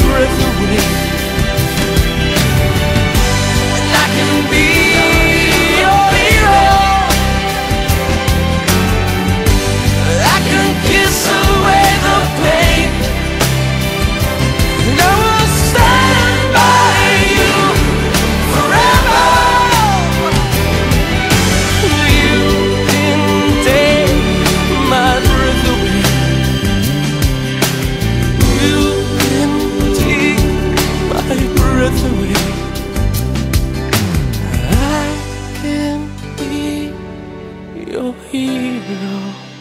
my hero.